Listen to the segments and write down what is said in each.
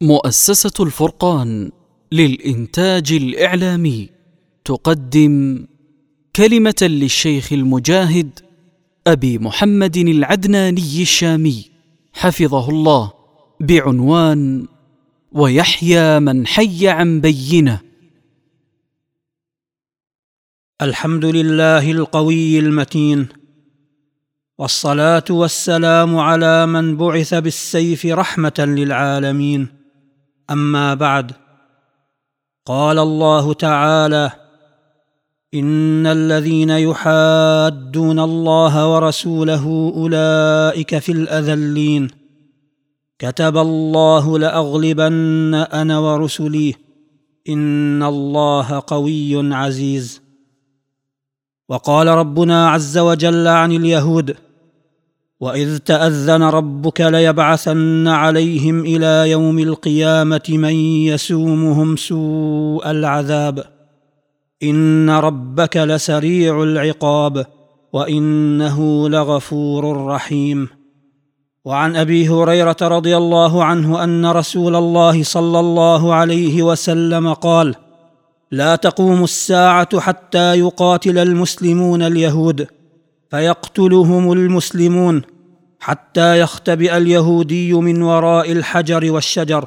مؤسسة الفرقان للإنتاج الإعلامي تقدم كلمة للشيخ المجاهد أبي محمد العدناني الشامي حفظه الله بعنوان ويحيى من حي عن بينة. الحمد لله القوي المتين والصلاة والسلام على من بعث بالسيف رحمة للعالمين. أما بعد قال الله تعالى إن الذين يحادون الله ورسوله أولئك في الأذلين. كتب الله لأغلبن أنا ورسلي. إن الله قوي عزيز. وقال ربنا عز وجل عن اليهود واذ تاذن ربك ليبعثن عليهم إلى يوم القيامه من يسومهم سوء العذاب ان ربك لسريع العقاب وانه لغفور رحيم وعن ابي هريره رضي الله عنه ان رسول الله صلى الله عليه وسلم قال لا تقوم الساعة حتى يقاتل المسلمون اليهود. فيقتلهم المسلمون حتى يختبئ اليهودي من وراء الحجر والشجر.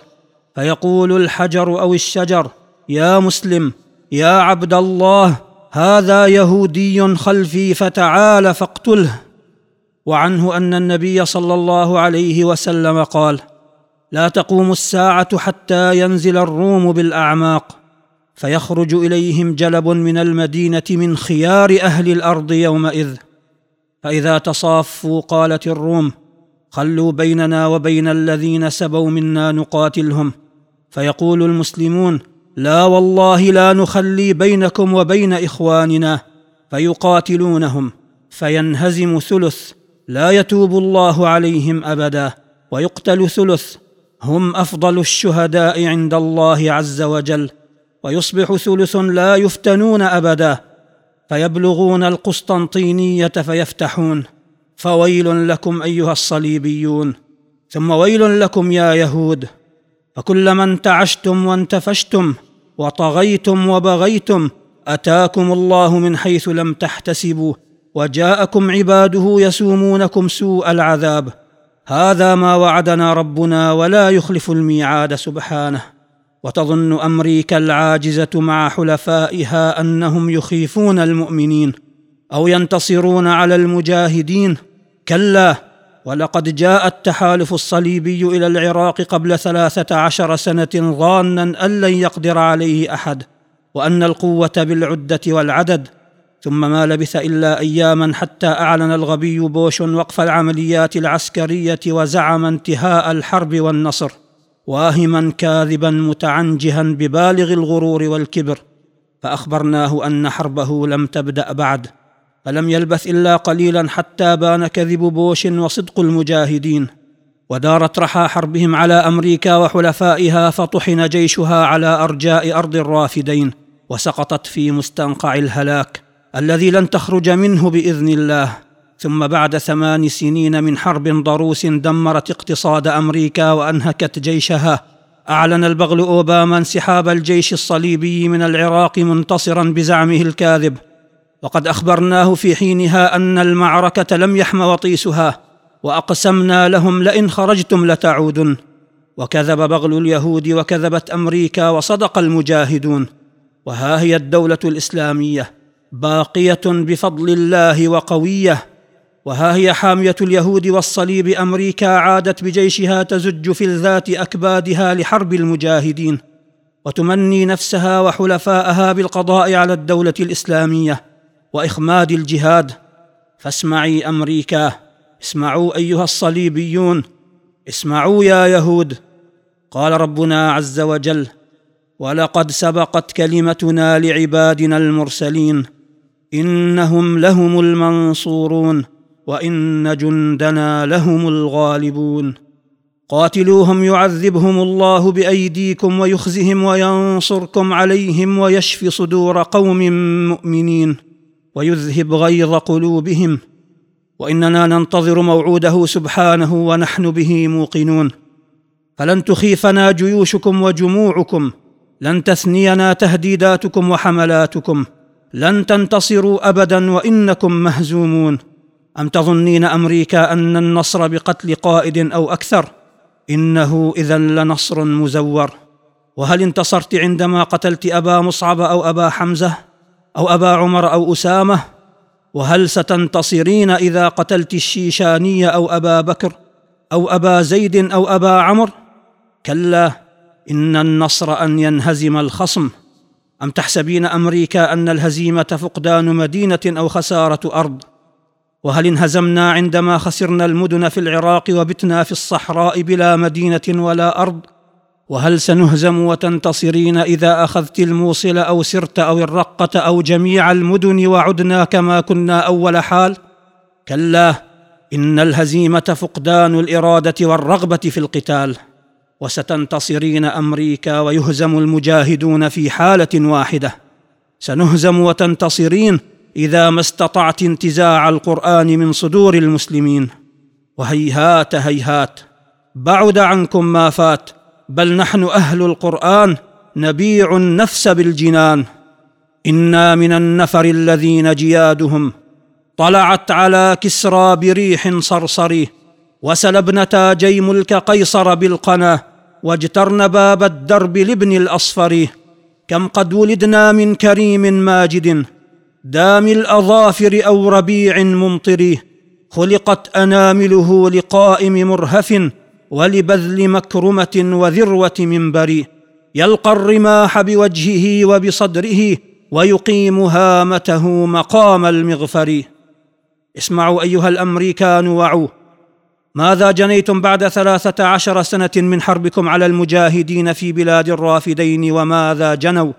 فيقول الحجر أو الشجر يا مسلم يا عبد الله هذا يهودي خلفي فتعال فاقتله. وعنه أن النبي صلى الله عليه وسلم قال لا تقوم الساعة حتى ينزل الروم بالأعماق. فيخرج إليهم جلب من المدينة من خيار أهل الأرض يومئذ. فإذا تصافوا قالت الروم خلوا بيننا وبين الذين سبوا منا نقاتلهم. فيقول المسلمون لا والله لا نخلي بينكم وبين إخواننا. فيقاتلونهم فينهزم ثلث لا يتوب الله عليهم أبدا ويقتل ثلث هم أفضل الشهداء عند الله عز وجل ويصبح ثلث لا يفتنون أبدا. فيبلغون القسطنطينية فيفتحون. فويل لكم أيها الصليبيون. ثم ويل لكم يا يهود. فكلما انتعشتم وانتفشتم وطغيتم وبغيتم أتاكم الله من حيث لم تحتسبوا وجاءكم عباده يسومونكم سوء العذاب. هذا ما وعدنا ربنا ولا يخلف الميعاد سبحانه. وتظن أمريكا العاجزة مع حلفائها أنهم يخيفون المؤمنين أو ينتصرون على المجاهدين. كلا ولقد جاء التحالف الصليبي إلى العراق قبل ثلاثة عشر سنة ظانا أن لن يقدر عليه أحد وأن القوة بالعدة والعدد. ثم ما لبث إلا اياما حتى أعلن الغبي بوش وقف العمليات العسكرية وزعم انتهاء الحرب والنصر. واهما كاذبا متعنجها ببالغ الغرور والكبر فأخبرناه أن حربه لم تبدأ بعد فلم يلبث إلا قليلا حتى بان كذب بوش وصدق المجاهدين ودارت رحى حربهم على أمريكا وحلفائها فطحن جيشها على أرجاء أرض الرافدين وسقطت في مستنقع الهلاك الذي لن تخرج منه بإذن الله. ثم بعد ثمان سنين من حرب ضروس دمرت اقتصاد أمريكا وأنهكت جيشها. أعلن البغل أوباما انسحاب الجيش الصليبي من العراق منتصرا بزعمه الكاذب. وقد أخبرناه في حينها أن المعركة لم يحم وطيسها وأقسمنا لهم لئن خرجتم لتعودن. وكذب بغل اليهود وكذبت أمريكا وصدق المجاهدون. وها هي الدولة الإسلامية باقية بفضل الله وقوية. وها هي حامية اليهود والصليب أمريكا عادت بجيشها تزج فلذات أكبادها لحرب المجاهدين وتمني نفسها وحلفاءها بالقضاء على الدولة الإسلامية وإخماد الجهاد. فاسمعي أمريكا اسمعوا أيها الصليبيون اسمعوا يا يهود. قال ربنا عز وجل ولقد سبقت كلمتنا لعبادنا المرسلين إنهم لهم المنصورون وإن جندنا لهم الغالبون. قاتلوهم يعذبهم الله بأيديكم ويخزهم وينصركم عليهم ويشف صدور قوم مؤمنين ويذهب غيظ قلوبهم. وإننا ننتظر موعوده سبحانه ونحن به موقنون. فلن تخيفنا جيوشكم وجموعكم. لن تثنينا تهديداتكم وحملاتكم. لن تنتصروا ابدا وإنكم مهزومون. أم تظنين أمريكا أن النصر بقتل قائد أو أكثر؟ إنه اذا لنصر مزور. وهل انتصرت عندما قتلت أبا مصعب أو أبا حمزة أو أبا عمر أو أسامة؟ وهل ستنتصرين إذا قتلت الشيشاني أو أبا بكر أو أبا زيد أو أبا عمرو كلا إن النصر أن ينهزم الخصم. أم تحسبين أمريكا أن الهزيمة فقدان مدينة أو خسارة أرض؟ وهل انهزمنا عندما خسرنا المدن في العراق وبتنا في الصحراء بلا مدينة ولا أرض؟ وهل سنهزم وتنتصرين إذا أخذت الموصل أو سرت أو الرقة أو جميع المدن وعدنا كما كنا أول حال؟ كلا إن الهزيمة فقدان الإرادة والرغبة في القتال. وستنتصرين أمريكا ويهزم المجاهدون في حالة واحدة. سنهزم وتنتصرين إذا ما استطعت انتزاع القرآن من صدور المسلمين. وهيهات هيهات بعد عنكم ما فات بل نحن أهل القرآن نبيع النفس بالجنان. أنا من النفر الذين جيادهم طلعت على كسرى بريح صرصر وسلبن تاجي ملك قيصر بالقنا واجترن باب الدرب لابن الأصفر. كم قد ولدنا من كريم ماجد دام الأظافر أو ربيع ممطر خلقت أنامله لقائم مرهف ولبذل مكرمة وذروة منبر. يلقى الرماح بوجهه وبصدره ويقيم هامته مقام المغفر. اسمعوا أيها الامريكان وعوا. ماذا جنيتم بعد ثلاثة عشر سنة من حربكم على المجاهدين في بلاد الرافدين وماذا جنوا؟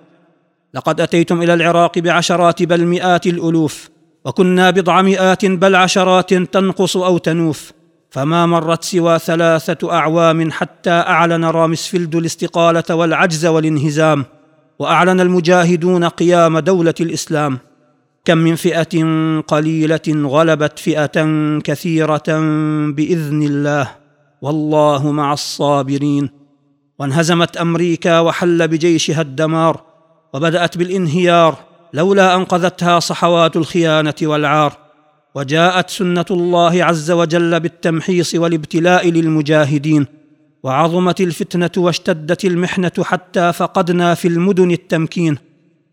لقد أتيتم إلى العراق بعشرات بل مئات الألوف وكنا بضع مئات بل عشرات تنقص أو تنوف فما مرت سوى ثلاثة أعوام حتى أعلن رامسفيلد الاستقالة والعجز والانهزام وأعلن المجاهدون قيام دولة الإسلام. كم من فئة قليلة غلبت فئة كثيرة بإذن الله والله مع الصابرين. وانهزمت أمريكا وحل بجيشها الدمار وبدأت بالانهيار لولا انقذتها صحوات الخيانة والعار وجاءت سنة الله عز وجل بالتمحيص والابتلاء للمجاهدين وعظمت الفتنة واشتدت المحنة حتى فقدنا في المدن التمكين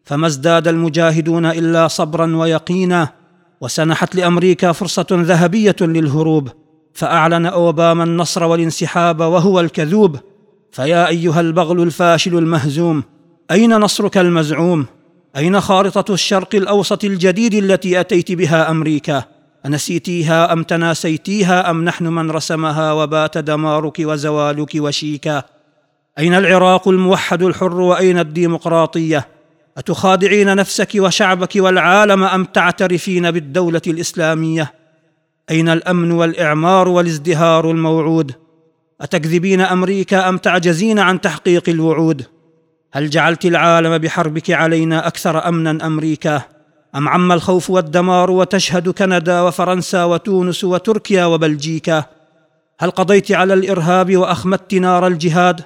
فما ازداد المجاهدون إلا صبرا ويقينا وسنحت لأمريكا فرصة ذهبية للهروب فأعلن أوباما النصر والانسحاب وهو الكذوب فيا أيها البغل الفاشل المهزوم أين نصرك المزعوم؟ أين خارطة الشرق الأوسط الجديد التي أتيت بها أمريكا؟ أنسيتيها أم تناسيتيها أم نحن من رسمها وبات دمارك وزوالك وشيكا؟ أين العراق الموحد الحر وأين الديمقراطية؟ أتخادعين نفسك وشعبك والعالم أم تعترفين بالدولة الإسلامية؟ أين الأمن والإعمار والازدهار الموعود؟ أتكذبين أمريكا أم تعجزين عن تحقيق الوعود؟ هل جعلت العالم بحربك علينا أكثر أمنا أمريكا؟ أم عم الخوف والدمار وتشهد كندا وفرنسا وتونس وتركيا وبلجيكا؟ هل قضيت على الإرهاب وأخمدت نار الجهاد؟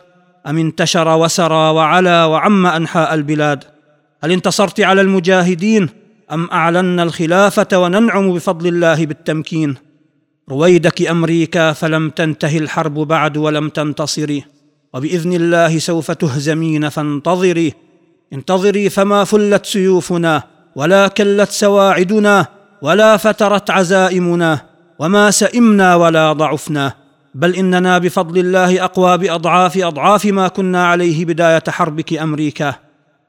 أم انتشر وسرى وعلى وعم أنحاء البلاد؟ هل انتصرت على المجاهدين؟ أم اعلنا الخلافة وننعم بفضل الله بالتمكين؟ رويدك أمريكا فلم تنتهي الحرب بعد ولم تنتصري. وبإذن الله سوف تهزمين فانتظري. انتظري فما فلت سيوفنا ولا كلت سواعدنا ولا فترت عزائمنا وما سئمنا ولا ضعفنا. بل إننا بفضل الله أقوى بأضعاف أضعاف ما كنا عليه بداية حربك أمريكا.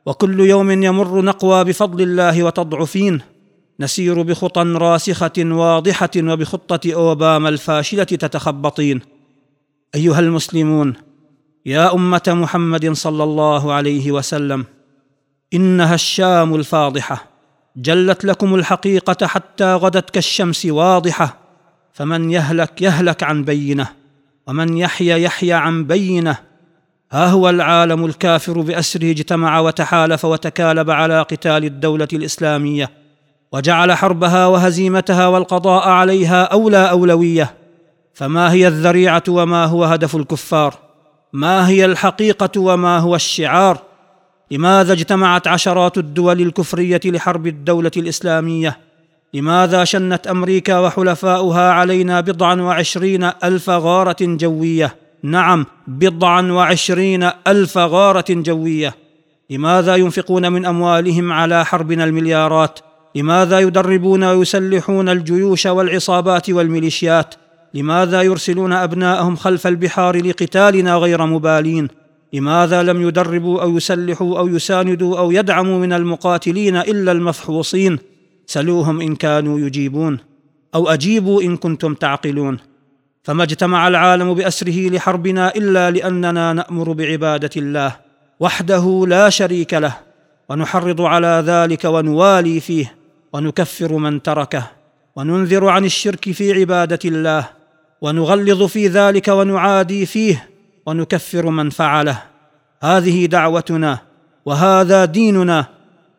وكل يوم يمر نقوى بفضل الله وتضعفين. نسير بخطى راسخة واضحة وبخطة أوباما الفاشلة تتخبطين. أيها المسلمون يا أمة محمد صلى الله عليه وسلم إنها الشام الفاضحة جلت لكم الحقيقة حتى غدت كالشمس واضحة فمن يهلك يهلك عن بينة ومن يحيا يحيا عن بينة. ها هو العالم الكافر بأسره اجتمع وتحالف وتكالب على قتال الدولة الإسلامية وجعل حربها وهزيمتها والقضاء عليها أولى أولوية فما هي الذريعة وما هو هدف الكفار؟ ما هي الحقيقة وما هو الشعار؟ لماذا اجتمعت عشرات الدول الكفرية لحرب الدولة الإسلامية؟ لماذا شنت أمريكا وحلفاؤها علينا بضعا وعشرين ألف غارة جوية؟ نعم بضعا وعشرين ألف غارة جوية. لماذا ينفقون من أموالهم على حربنا المليارات؟ لماذا يدربون ويسلحون الجيوش والعصابات والميليشيات؟ لماذا يرسلون أبناءهم خلف البحار لقتالنا غير مبالين؟ لماذا لم يدربوا أو يسلحوا أو يساندوا أو يدعموا من المقاتلين إلا المفحوصين؟ سلوهم إن كانوا يجيبون أو أجيبوا إن كنتم تعقلون. فما اجتمع العالم بأسره لحربنا إلا لأننا نأمر بعبادة الله وحده لا شريك له ونحرض على ذلك ونوالي فيه ونكفر من تركه وننذر عن الشرك في عبادة الله. ونغلظ في ذلك ونعادي فيه ونكفر من فعله. هذه دعوتنا وهذا ديننا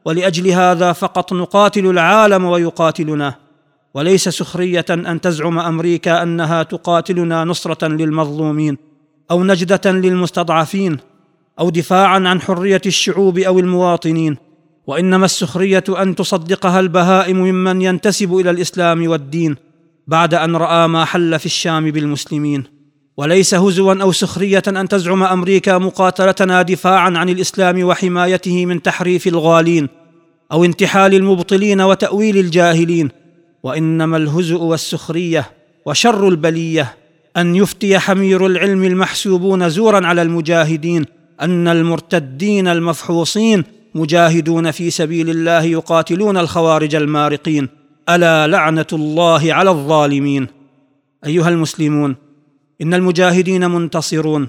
ولأجل هذا فقط نقاتل العالم ويقاتلنا. وليس سخرية أن تزعم أمريكا أنها تقاتلنا نصرة للمظلومين أو نجدة للمستضعفين أو دفاعا عن حرية الشعوب أو المواطنين. وإنما السخرية أن تصدقها البهائم ممن ينتسب إلى الإسلام والدين. بعد أن رأى ما حل في الشام بالمسلمين. وليس هزوا أو سخرية أن تزعم أمريكا مقاتلتنا دفاعا عن الإسلام وحمايته من تحريف الغالين أو انتحال المبطلين وتأويل الجاهلين. وإنما الهزء والسخرية وشر البلية أن يفتي حمير العلم المحسوبون زورا على المجاهدين أن المرتدين المفحوصين مجاهدون في سبيل الله يقاتلون الخوارج المارقين. ألا لعنة الله على الظالمين؟ أيها المسلمون إن المجاهدين منتصرون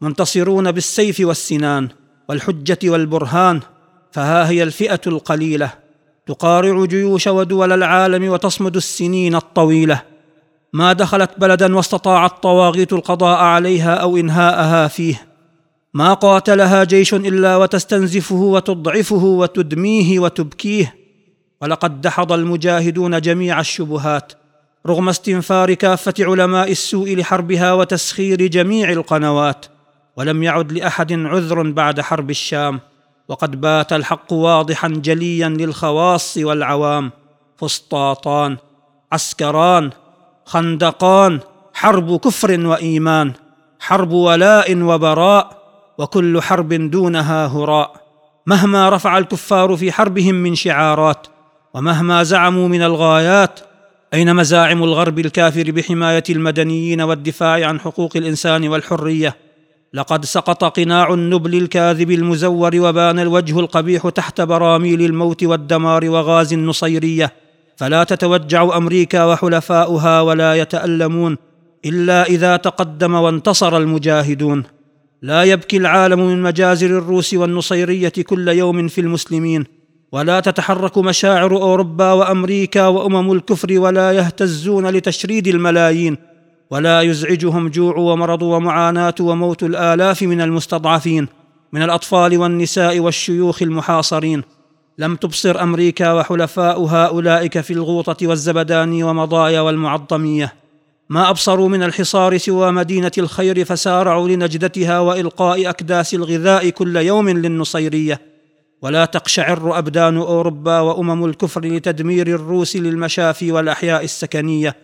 منتصرون بالسيف والسنان والحجة والبرهان فها هي الفئة القليلة تقارع جيوش ودول العالم وتصمد السنين الطويلة. ما دخلت بلدا واستطاعت طواغيت القضاء عليها أو إنهاءها فيه. ما قاتلها جيش إلا وتستنزفه وتضعفه وتدميه وتبكيه. ولقد دحض المجاهدون جميع الشبهات رغم استنفار كافة علماء السوء لحربها وتسخير جميع القنوات ولم يعد لأحد عذر بعد حرب الشام. وقد بات الحق واضحا جليا للخواص والعوام فسطاطان عسكران خندقان حرب كفر وإيمان حرب ولاء وبراء وكل حرب دونها هراء. مهما رفع الكفار في حربهم من شعارات ومهما زعموا من الغايات أين مزاعم الغرب الكافر بحماية المدنيين والدفاع عن حقوق الإنسان والحرية؟ لقد سقط قناع النبل الكاذب المزور وبان الوجه القبيح تحت براميل الموت والدمار وغاز النصيرية. فلا تتوجع أمريكا وحلفاؤها ولا يتألمون إلا إذا تقدم وانتصر المجاهدون. لا يبكي العالم من مجازر الروس والنصيرية كل يوم في المسلمين. ولا تتحرك مشاعر أوروبا وأمريكا وأمم الكفر ولا يهتزون لتشريد الملايين ولا يزعجهم جوع ومرض ومعاناة وموت الآلاف من المستضعفين من الأطفال والنساء والشيوخ المحاصرين. لم تبصر أمريكا وحلفاؤها اولئك في الغوطة والزبدان ومضايا والمعظمية. ما أبصروا من الحصار سوى مدينة الخير فسارعوا لنجدتها وإلقاء أكداس الغذاء كل يوم للنصيرية. ولا تقشعر أبدان أوروبا وأمم الكفر لتدمير الروس للمشافي والأحياء السكنية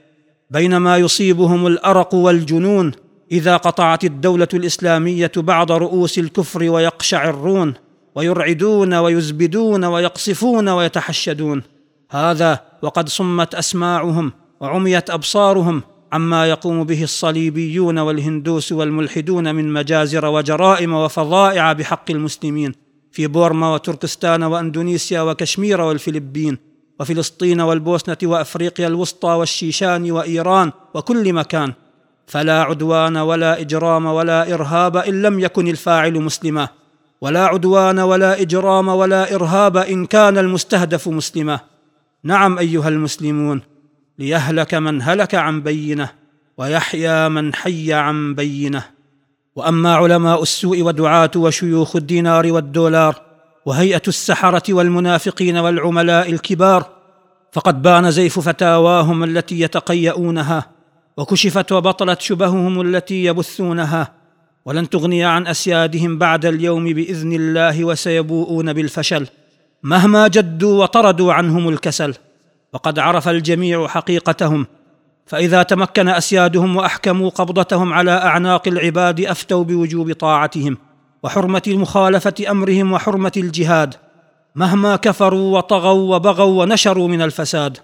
بينما يصيبهم الأرق والجنون إذا قطعت الدولة الإسلامية بعض رؤوس الكفر ويقشعرون ويرعدون ويزبدون ويقصفون ويتحشدون. هذا وقد صمت أسماعهم وعميت أبصارهم عما يقوم به الصليبيون والهندوس والملحدون من مجازر وجرائم وفظائع بحق المسلمين. في بورما وتركستان وأندونيسيا وكشمير والفلبين وفلسطين والبوسنة وأفريقيا الوسطى والشيشان وإيران وكل مكان. فلا عدوان ولا إجرام ولا إرهاب إن لم يكن الفاعل مسلما. ولا عدوان ولا إجرام ولا إرهاب إن كان المستهدف مسلما. نعم أيها المسلمون ليهلك من هلك عن بينة ويحيى من حي عن بينة. وأما علماء السوء ودعاة وشيوخ الدينار والدولار وهيئة السحرة والمنافقين والعملاء الكبار فقد بان زيف فتاواهم التي يتقيؤونها وكشفت وبطلت شبههم التي يبثونها. ولن تغني عن أسيادهم بعد اليوم بإذن الله وسيبوؤون بالفشل مهما جدوا وطردوا عنهم الكسل. وقد عرف الجميع حقيقتهم فإذا تمكن أسيادهم وأحكموا قبضتهم على أعناق العباد أفتوا بوجوب طاعتهم وحرمة مخالفه أمرهم وحرمة الجهاد مهما كفروا وطغوا وبغوا ونشروا من الفساد.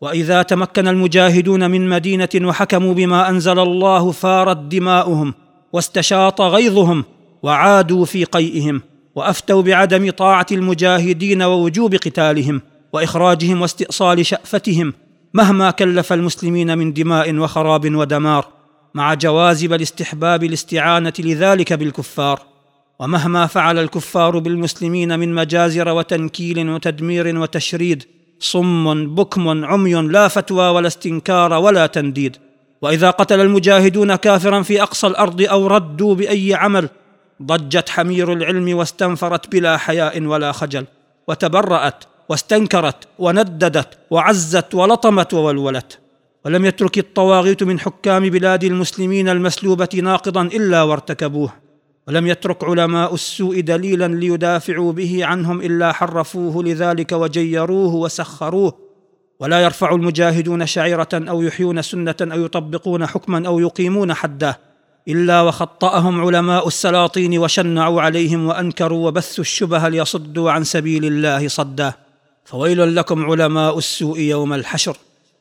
وإذا تمكن المجاهدون من مدينة وحكموا بما أنزل الله فارت دماؤهم واستشاط غيظهم وعادوا في قيئهم وأفتوا بعدم طاعة المجاهدين ووجوب قتالهم وإخراجهم واستئصال شأفتهم مهما كلف المسلمين من دماء وخراب ودمار مع جواز بل استحباب الاستعانة لذلك بالكفار. ومهما فعل الكفار بالمسلمين من مجازر وتنكيل وتدمير وتشريد صم بكم عمي لا فتوى ولا استنكار ولا تنديد. وإذا قتل المجاهدون كافرا في أقصى الأرض أو ردوا بأي عمل ضجت حمير العلم واستنفرت بلا حياء ولا خجل وتبرأت واستنكرت ونددت وعزت ولطمت وولولت ولم يترك الطواغيت من حكام بلاد المسلمين المسلوبة ناقضا إلا وارتكبوه ولم يترك علماء السوء دليلا ليدافعوا به عنهم إلا حرفوه لذلك وجيروه وسخروه ولا يرفع المجاهدون شعيرة أو يحيون سنة أو يطبقون حكما أو يقيمون حده إلا وخطأهم علماء السلاطين وشنعوا عليهم وأنكروا وبثوا الشبه ليصدوا عن سبيل الله صدا فويل لكم علماء السوء يوم الحشر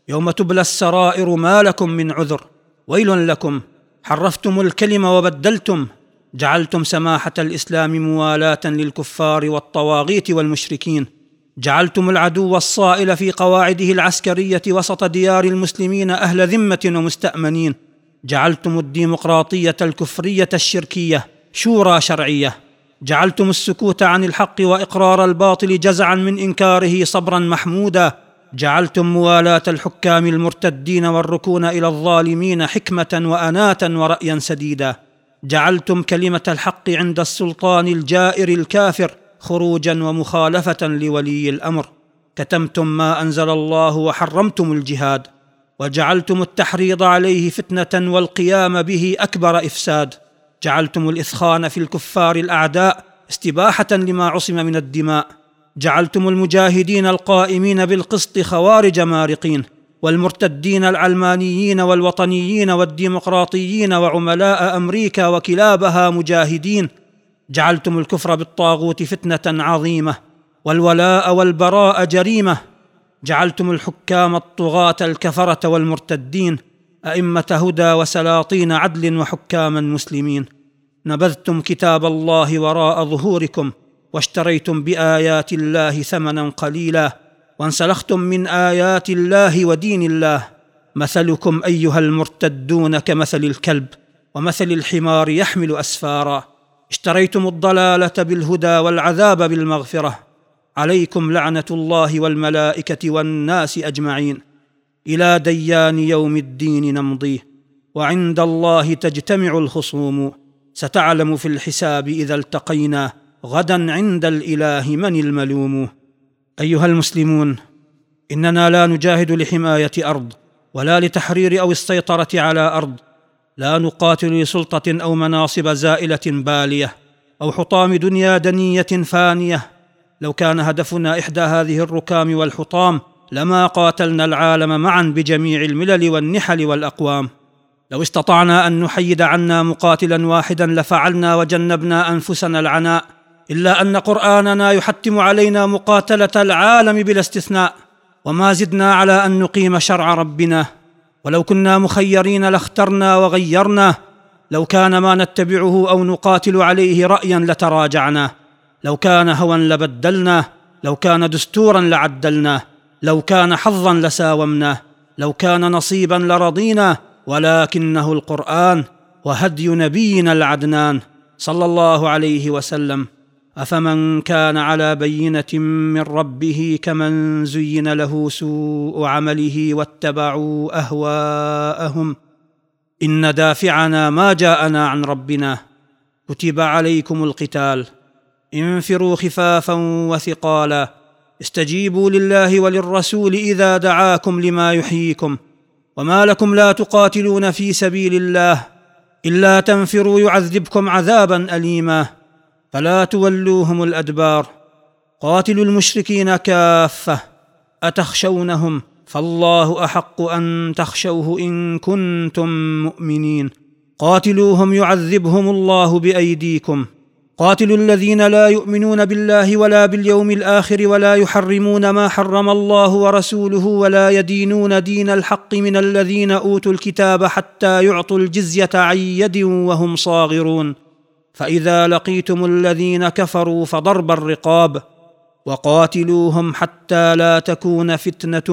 يوم تبلى السرائر ما لكم من عذر. ويل لكم حرفتم الكلم وبدلتم جعلتم سماحة الإسلام موالاة للكفار والطواغيت والمشركين. جعلتم العدو الصائل في قواعده العسكرية وسط ديار المسلمين أهل ذمة ومستأمنين. جعلتم الديمقراطية الكفرية الشركية شورى شرعية. جعلتم السكوت عن الحق وإقرار الباطل جزعا من إنكاره صبرا محمودا. جعلتم موالاه الحكام المرتدين والركون إلى الظالمين حكمة واناه ورايا سديدا. جعلتم كلمة الحق عند السلطان الجائر الكافر خروجا ومخالفة لولي الأمر. كتمتم ما أنزل الله وحرمتم الجهاد. وجعلتم التحريض عليه فتنة والقيام به أكبر إفساد. جعلتم الإثخان في الكفار الأعداء استباحة لما عصم من الدماء. جعلتم المجاهدين القائمين بالقسط خوارج مارقين والمرتدين العلمانيين والوطنيين والديمقراطيين وعملاء أمريكا وكلابها مجاهدين. جعلتم الكفر بالطاغوت فتنة عظيمة والولاء والبراء جريمة. جعلتم الحكام الطغاة الكفرة والمرتدين أئمة هدى وسلاطين عدل وحكاما مسلمين. نبذتم كتاب الله وراء ظهوركم واشتريتم بآيات الله ثمنا قليلا وانسلختم من آيات الله ودين الله. مثلكم أيها المرتدون كمثل الكلب ومثل الحمار يحمل أسفارا. اشتريتم الضلالة بالهدى والعذاب بالمغفرة. عليكم لعنة الله والملائكة والناس أجمعين. إلى ديان يوم الدين نمضيه وعند الله تجتمع الخصوم. ستعلم في الحساب إذا التقينا غدا عند الإله من الملوم. أيها المسلمون إننا لا نجاهد لحماية أرض ولا لتحرير أو السيطرة على أرض. لا نقاتل لسلطة أو مناصب زائلة بالية أو حطام دنيا دنية فانية. لو كان هدفنا إحدى هذه الركام والحطام لما قاتلنا العالم معا بجميع الملل والنحل والأقوام. لو استطعنا أن نحيد عنا مقاتلا واحدا لفعلنا وجنبنا أنفسنا العناء إلا أن قرآننا يحتم علينا مقاتلة العالم بلا استثناء وما زدنا على أن نقيم شرع ربنا. ولو كنا مخيرين لاخترنا وغيرنا لو كان ما نتبعه أو نقاتل عليه رايا لتراجعنا. لو كان هوى لبدلناه لو كان دستورا لعدلناه لو كان حظا لساومناه لو كان نصيبا لرضينا ولكنه القرآن وهدي نبينا العدنان صلى الله عليه وسلم. أفمن كان على بينة من ربه كمن زين له سوء عمله واتبعوا أهواءهم. إن دافعنا ما جاءنا عن ربنا. كتب عليكم القتال. انفروا خفافا وثقالا. استجيبوا لله وللرسول إذا دعاكم لما يحييكم وما لكم لا تقاتلون في سبيل الله إلا تنفروا يعذبكم عذابا اليما فلا تولوهم الأدبار. قاتلوا المشركين كافة أتخشونهم؟ فالله أحق أن تخشوه إن كنتم مؤمنين. قاتلوهم يعذبهم الله بأيديكم. قاتلوا الذين لا يؤمنون بالله ولا باليوم الآخر ولا يحرمون ما حرم الله ورسوله ولا يدينون دين الحق من الذين أوتوا الكتاب حتى يعطوا الجزية عن يد وهم صاغرون. فإذا لقيتم الذين كفروا فضرب الرقاب وقاتلوهم حتى لا تكون فتنة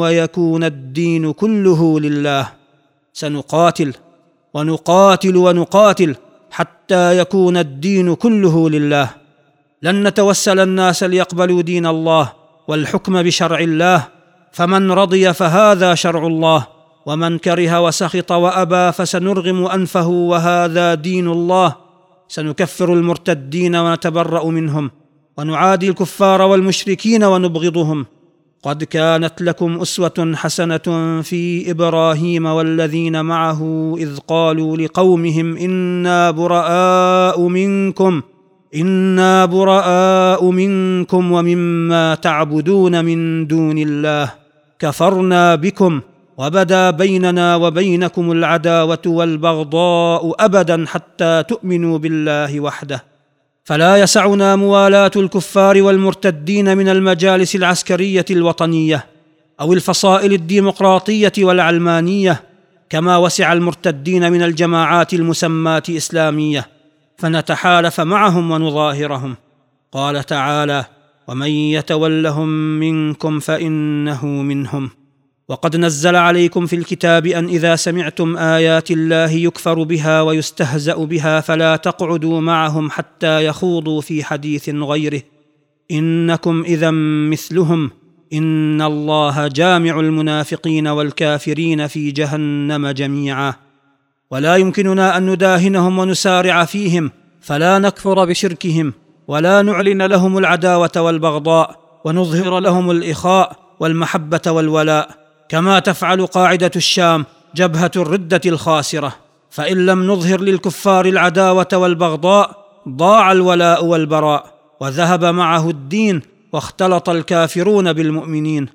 ويكون الدين كله لله. سنقاتل ونقاتل ونقاتل حتى يكون الدين كله لله. لن نتوسل الناس ليقبلوا دين الله والحكم بشرع الله. فمن رضي فهذا شرع الله. ومن كره وسخط وأبى فسنرغم أنفه وهذا دين الله. سنكفر المرتدين ونتبرأ منهم. ونعادي الكفار والمشركين ونبغضهم. قد كانت لكم أسوة حسنة في إبراهيم والذين معه إذ قالوا لقومهم إنا براء منكم إنا براء منكم ومما تعبدون من دون الله. كفرنا بكم وبدا بيننا وبينكم العداوة والبغضاء أبدا حتى تؤمنوا بالله وحده. فلا يسعنا موالاه الكفار والمرتدين من المجالس العسكرية الوطنية أو الفصائل الديمقراطية والعلمانية كما وسع المرتدين من الجماعات المسماه إسلامية فنتحالف معهم ونظاهرهم. قال تعالى ومن يتولهم منكم فإنه منهم. وقد نزل عليكم في الكتاب أن إذا سمعتم آيات الله يكفر بها ويستهزأ بها فلا تقعدوا معهم حتى يخوضوا في حديث غيره. إنكم إذا مثلهم. إن الله جامع المنافقين والكافرين في جهنم جميعا. ولا يمكننا أن نداهنهم ونسارع فيهم. فلا نكفر بشركهم. ولا نعلن لهم العداوة والبغضاء. ونظهر لهم الإخاء والمحبة والولاء. كما تفعل قاعدة الشام جبهة الردة الخاسرة. فإن لم نظهر للكفار العداوة والبغضاء ضاع الولاء والبراء وذهب معه الدين واختلط الكافرون بالمؤمنين.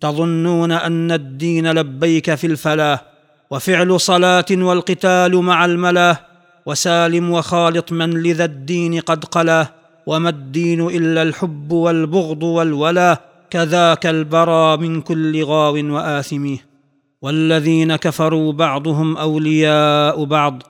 تظنون أن الدين لبيك في الفلاه وفعل صلاة والقتال مع الملاه وسالم وخالط من لذا الدين قد قلاه وما الدين إلا الحب والبغض والولاه كذاك البرى من كل غاو وآثم. والذين كفروا بعضهم أولياء بعض.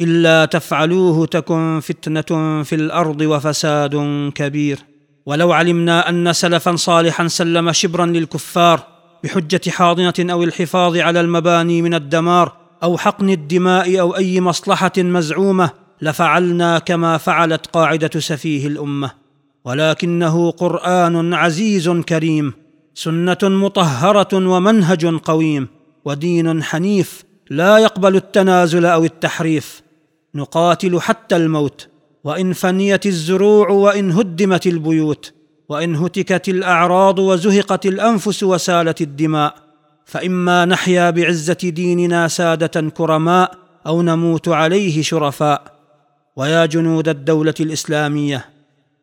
إلا تفعلوه تكن فتنة في الأرض وفساد كبير. ولو علمنا أن سلفا صالحا سلم شبرا للكفار بحجة حاضنة أو الحفاظ على المباني من الدمار أو حقن الدماء أو أي مصلحة مزعومة لفعلنا كما فعلت قاعدة سفيه الأمة. ولكنه قرآن عزيز كريم سنة مطهرة ومنهج قويم ودين حنيف لا يقبل التنازل أو التحريف. نقاتل حتى الموت وإن فنيت الزروع وإن هدمت البيوت وإن هتكت الأعراض وزهقت الأنفس وسالت الدماء. فإما نحيا بعزة ديننا سادة كرماء أو نموت عليه شرفاء. ويا جنود الدولة الإسلامية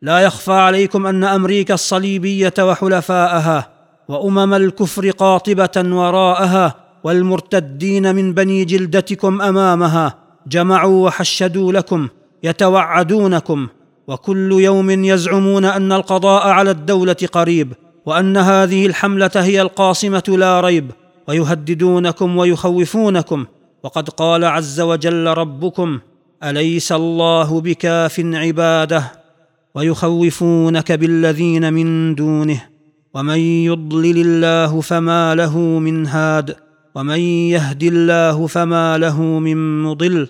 لا يخفى عليكم أن أمريكا الصليبية وحلفاءها وأمم الكفر قاطبة وراءها والمرتدين من بني جلدتكم أمامها جمعوا وحشدوا لكم يتوعدونكم وكل يوم يزعمون أن القضاء على الدولة قريب وأن هذه الحملة هي القاصمة لا ريب ويهددونكم ويخوفونكم وقد قال عز وجل ربكم أليس الله بكاف عباده؟ ويخوفونك بالذين من دونه. ومن يضلل الله فما له من هاد. ومن يهد الله فما له من مضل.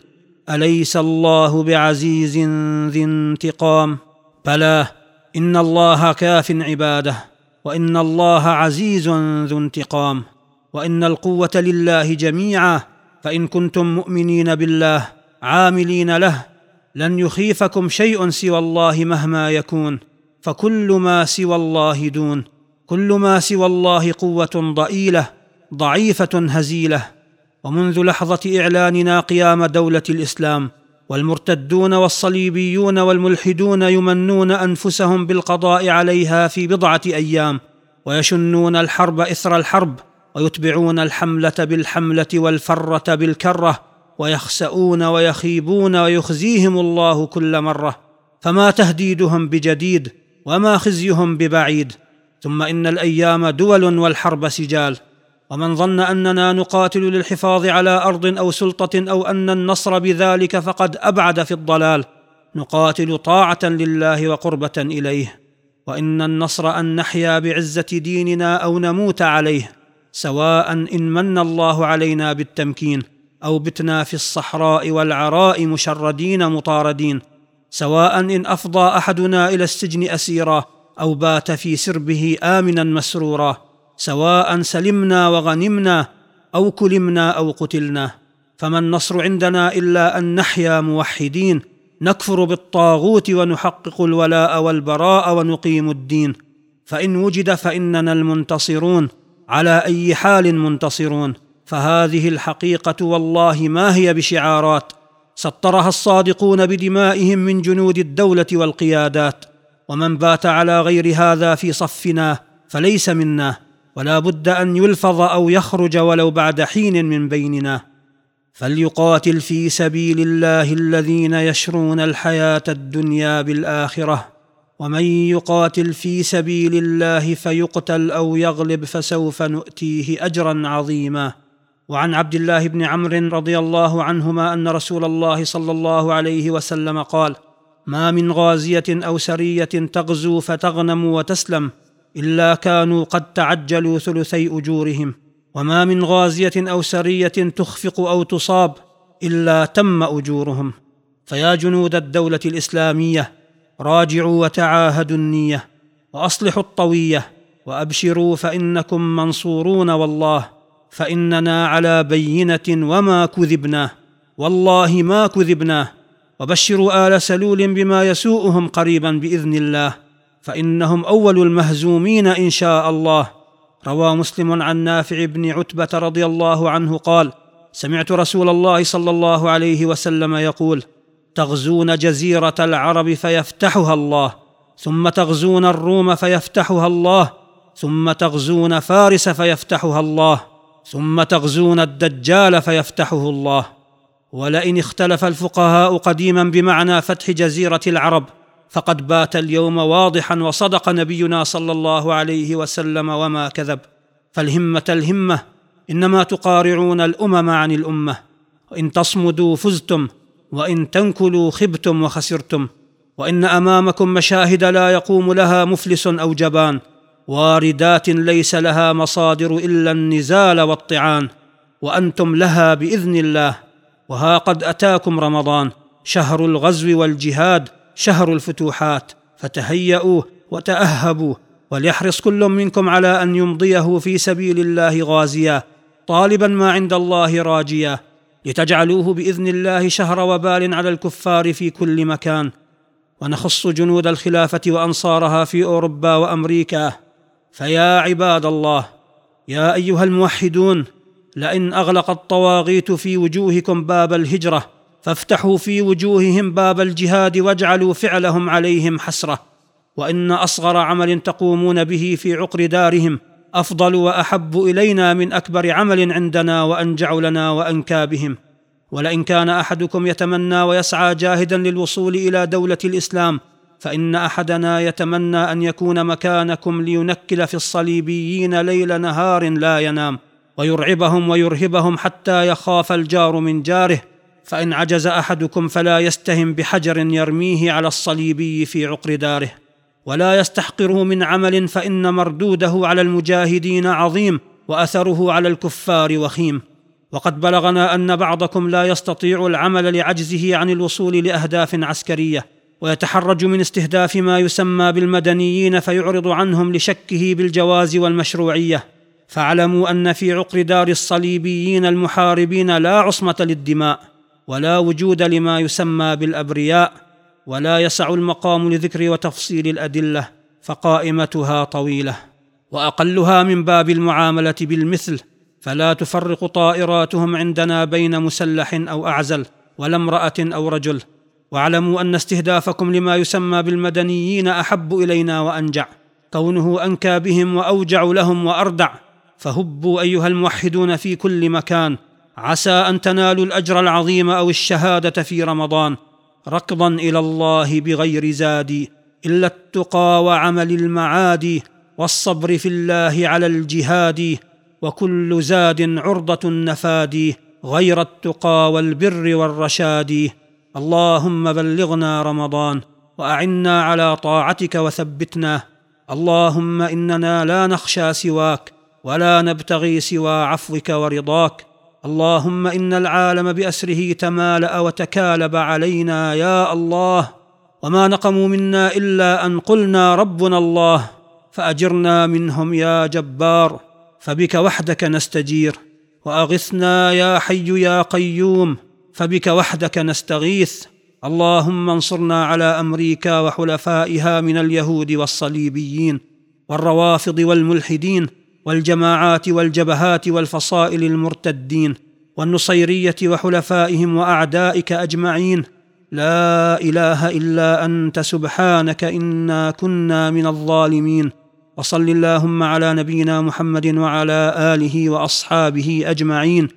أليس الله بعزيز ذي انتقام؟ بلى إن الله كاف عباده. وإن الله عزيز ذو انتقام. وإن القوة لله جميعا. فإن كنتم مؤمنين بالله عاملين له. لن يخيفكم شيء سوى الله مهما يكون فكل ما سوى الله دون كل ما سوى الله قوة ضئيلة ضعيفة هزيلة. ومنذ لحظة إعلاننا قيام دولة الإسلام والمرتدون والصليبيون والملحدون يمنون أنفسهم بالقضاء عليها في بضعة أيام ويشنون الحرب إثر الحرب ويتبعون الحملة بالحملة والفرة بالكرة. ويخسؤون ويخيبون ويخزيهم الله كل مرة فما تهديدهم بجديد وما خزيهم ببعيد. ثم إن الأيام دول والحرب سجال. ومن ظن أننا نقاتل للحفاظ على أرض أو سلطة أو أن النصر بذلك فقد أبعد في الضلال نقاتل طاعة لله وقربة إليه. وإن النصر أن نحيا بعزة ديننا أو نموت عليه سواء إن من الله علينا بالتمكين. أو بتنا في الصحراء والعراء مشردين مطاردين سواء إن أفضى أحدنا إلى السجن أسيرا أو بات في سربه آمنا مسرورا سواء سلمنا وغنمنا أو كلمنا أو قتلنا. فما النصر عندنا إلا أن نحيا موحدين نكفر بالطاغوت ونحقق الولاء والبراء ونقيم الدين. فإن وجد فإننا المنتصرون على أي حال منتصرون؟ فهذه الحقيقة والله ما هي بشعارات سطرها الصادقون بدمائهم من جنود الدولة والقيادات ومن بات على غير هذا في صفنا فليس منا ولا بد أن يلفظ أو يخرج ولو بعد حين من بيننا. فليقاتل في سبيل الله الذين يشرون الحياة الدنيا بالآخرة ومن يقاتل في سبيل الله فيقتل أو يغلب فسوف نؤتيه اجرا عظيما. وعن عبد الله بن عمرو رضي الله عنهما أن رسول الله صلى الله عليه وسلم قال ما من غازية أو سرية تغزو فتغنم وتسلم إلا كانوا قد تعجلوا ثلثي أجورهم. وما من غازية أو سرية تخفق أو تصاب إلا تم أجورهم. فيا جنود الدولة الإسلامية راجعوا وتعاهدوا النية وأصلحوا الطوية وأبشروا فإنكم منصورون والله. فإننا على بينة وما كذبنا والله ما كذبنا. وبشروا آل سلول بما يسوءهم قريبا بإذن الله فإنهم أول المهزومين إن شاء الله. روى مسلم عن نافع بن عتبة رضي الله عنه قال سمعت رسول الله صلى الله عليه وسلم يقول تغزون جزيرة العرب فيفتحها الله ثم تغزون الروم فيفتحها الله ثم تغزون فارس فيفتحها الله. ثم تغزون الدجال فيفتحه الله. ولئن اختلف الفقهاء قديما بمعنى فتح جزيرة العرب فقد بات اليوم واضحا وصدق نبينا صلى الله عليه وسلم وما كذب. فالهمة الهمة إنما تقارعون الأمم عن الأمة. وإن تصمدوا فزتم وإن تنكلوا خبتم وخسرتم. وإن أمامكم مشاهد لا يقوم لها مفلس أو جبان. واردات ليس لها مصادر إلا النزال والطعان وأنتم لها بإذن الله. وها قد أتاكم رمضان شهر الغزو والجهاد شهر الفتوحات. فتهيأوا وتأهبوا وليحرص كل منكم على أن يمضيه في سبيل الله غازيا طالبا ما عند الله راجيا. لتجعلوه بإذن الله شهر وبال على الكفار في كل مكان. ونخص جنود الخلافة وأنصارها في أوروبا وأمريكا. فيا عباد الله يا أيها الموحدون لئن أغلق الطواغيت في وجوهكم باب الهجرة فافتحوا في وجوههم باب الجهاد واجعلوا فعلهم عليهم حسرة. وإن أصغر عمل تقومون به في عقر دارهم أفضل وأحب إلينا من أكبر عمل عندنا وأنجع لنا وأنكى بهم. ولئن كان أحدكم يتمنى ويسعى جاهدا للوصول إلى دولة الإسلام فإن أحدنا يتمنى أن يكون مكانكم لينكل في الصليبيين ليل نهار لا ينام ويرعبهم ويرهبهم حتى يخاف الجار من جاره فإن عجز أحدكم فلا يستهم بحجر يرميه على الصليبي في عقر داره. ولا يستحقره من عمل فإن مردوده على المجاهدين عظيم وأثره على الكفار وخيم. وقد بلغنا أن بعضكم لا يستطيع العمل لعجزه عن الوصول لأهداف عسكرية. ويتحرج من استهداف ما يسمى بالمدنيين فيعرض عنهم لشكه بالجواز والمشروعية. فاعلموا أن في عقر دار الصليبيين المحاربين لا عصمة للدماء ولا وجود لما يسمى بالأبرياء ولا يسع المقام لذكر وتفصيل الأدلة فقائمتها طويلة. وأقلها من باب المعاملة بالمثل فلا تفرق طائراتهم عندنا بين مسلح أو أعزل ولا امرأة أو رجل. واعلموا أن استهدافكم لما يسمى بالمدنيين أحب إلينا وأنجع. كونه أنكى بهم وأوجع لهم وأردع. فهبوا أيها الموحدون في كل مكان. عسى أن تنالوا الأجر العظيم أو الشهادة في رمضان. ركضا إلى الله بغير زاد. إلا التقى وعمل المعادي والصبر في الله على الجهاد. وكل زاد عرضة النفاد. غير التقى والبر والرشاد. اللهم بلغنا رمضان وأعنا على طاعتك وثبتنا. اللهم إننا لا نخشى سواك ولا نبتغي سوى عفوك ورضاك. اللهم إن العالم بأسره تمالا وتكالب علينا يا الله. وما نقموا منا إلا أن قلنا ربنا الله. فأجرنا منهم يا جبار. فبك وحدك نستجير. وأغثنا يا حي يا قيوم. فبك وحدك نستغيث. اللهم انصرنا على أمريكا وحلفائها من اليهود والصليبيين والروافض والملحدين والجماعات والجبهات والفصائل المرتدين والنصيرية وحلفائهم وأعدائك أجمعين. لا إله إلا أنت سبحانك إنا كنا من الظالمين. وصل اللهم على نبينا محمد وعلى آله وأصحابه أجمعين.